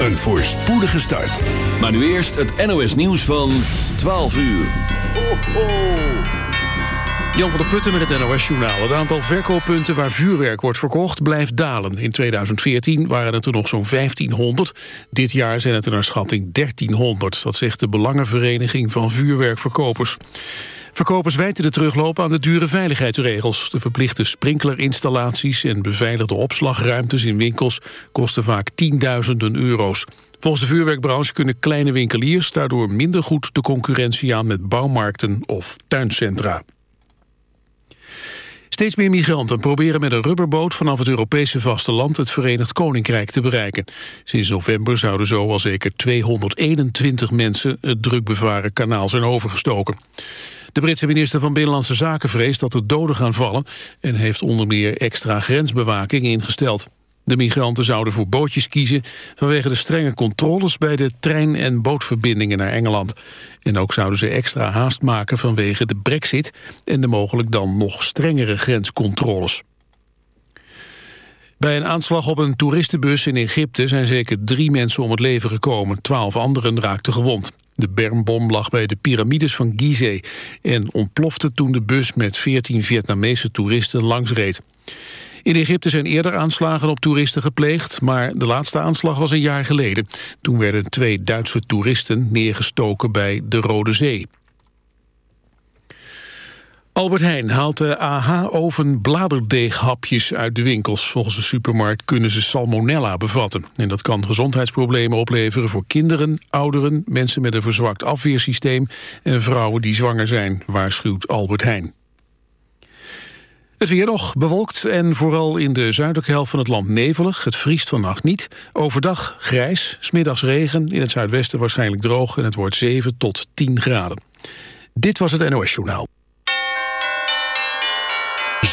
Een voorspoedige start. Maar nu eerst het NOS nieuws van 12 uur. Ho, ho. Jan van der Putten met het NOS-journaal. Het aantal verkooppunten waar vuurwerk wordt verkocht blijft dalen. In 2014 waren het er nog zo'n 1500. Dit jaar zijn het er naar schatting 1300. Dat zegt de Belangenvereniging van Vuurwerkverkopers. Verkopers wijten de teruglopen aan de dure veiligheidsregels. De verplichte sprinklerinstallaties en beveiligde opslagruimtes in winkels kosten vaak tienduizenden euro's. Volgens de vuurwerkbranche kunnen kleine winkeliers daardoor minder goed de concurrentie aan met bouwmarkten of tuincentra. Steeds meer migranten proberen met een rubberboot vanaf het Europese vasteland het Verenigd Koninkrijk te bereiken. Sinds november zouden zo al zeker 221 mensen het drukbevaren kanaal zijn overgestoken. De Britse minister van Binnenlandse Zaken vreest dat er doden gaan vallen... en heeft onder meer extra grensbewaking ingesteld. De migranten zouden voor bootjes kiezen vanwege de strenge controles bij de trein- en bootverbindingen naar Engeland. En ook zouden ze extra haast maken vanwege de brexit en de mogelijk dan nog strengere grenscontroles. Bij een aanslag op een toeristenbus in Egypte zijn zeker drie mensen om het leven gekomen. Twaalf anderen raakten gewond. De bermbom lag bij de piramides van Gizeh en ontplofte toen de bus met 14 Vietnamese toeristen langsreed. In Egypte zijn eerder aanslagen op toeristen gepleegd, maar de laatste aanslag was een jaar geleden. Toen werden twee Duitse toeristen neergestoken bij de Rode Zee. Albert Heijn haalt de AH-oven bladerdeeghapjes uit de winkels. Volgens de supermarkt kunnen ze salmonella bevatten. En dat kan gezondheidsproblemen opleveren voor kinderen, ouderen... mensen met een verzwakt afweersysteem en vrouwen die zwanger zijn, waarschuwt Albert Heijn. Het weer nog bewolkt en vooral in de zuidelijke helft van het land nevelig. Het vriest vannacht niet. Overdag grijs, smiddags regen, in het zuidwesten waarschijnlijk droog... en het wordt 7 tot 10 graden. Dit was het NOS Journaal.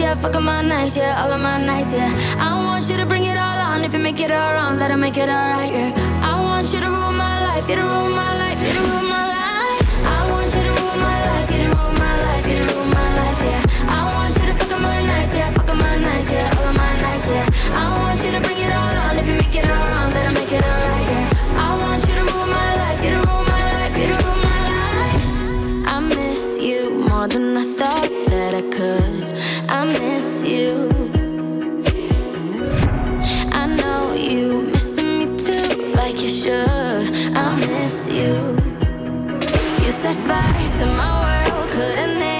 yeah, up my nights, yeah, all of my nights, yeah. I want you to bring it all on, if you make it all wrong, let it make it all right, yeah. I want you to rule my life, you to rule my life, you to rule my life. the fire to my world couldn't end.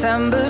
December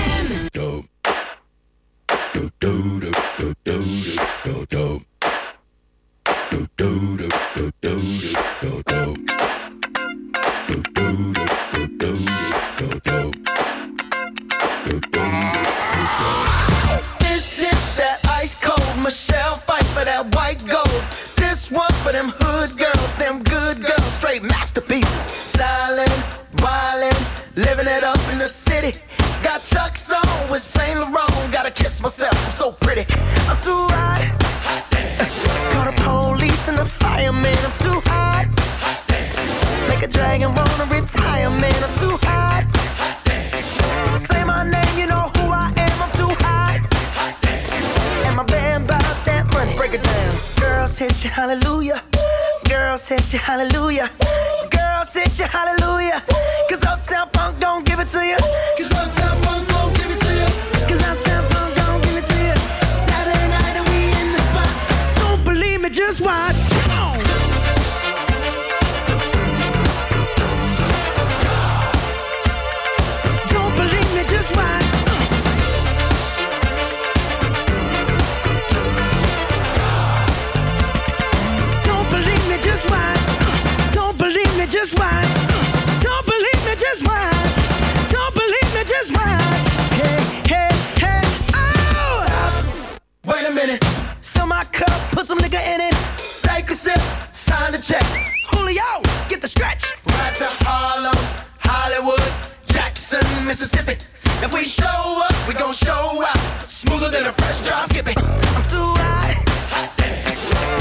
we show up, we gon' show out. Smoother than a fresh drop skipping. I'm too hot. hot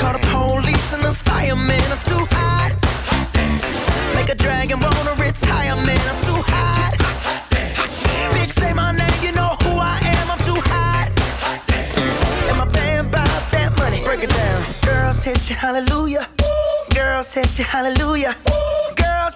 Call the police and the fireman. I'm too hot. hot Make a dragon wanna retire, man. I'm too hot. Bitch, say my name, you know who I am. I'm too hot. And my band bought that money. Break it down. Girls hit you, hallelujah. Girls hit you, hallelujah. Girls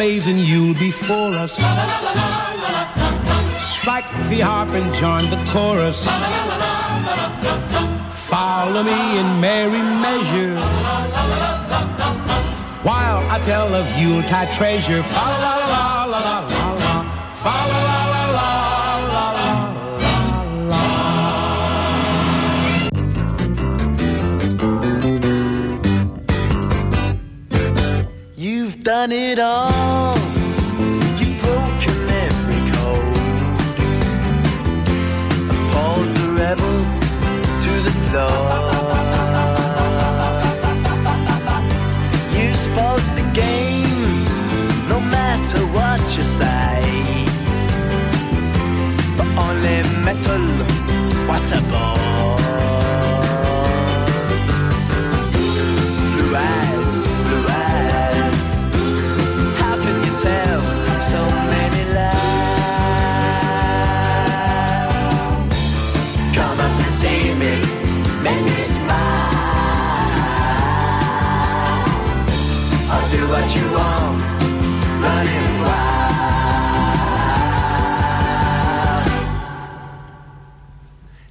plays and you'll be for us. Strike the harp and join the chorus. Follow me in merry measure. While I tell of Yuletide treasure. La la la la la. done it all. You've broken every code. Appalled the rebel to the thought. You spoke the game, no matter what you say. But only metal, what a ball.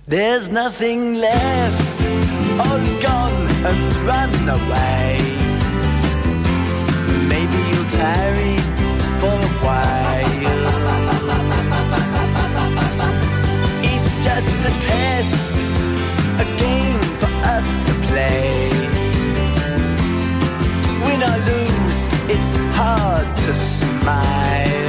There's nothing left, all gone and run away. Maybe you'll tarry for a while. It's just a test, a game for us to play. it's hard to smile.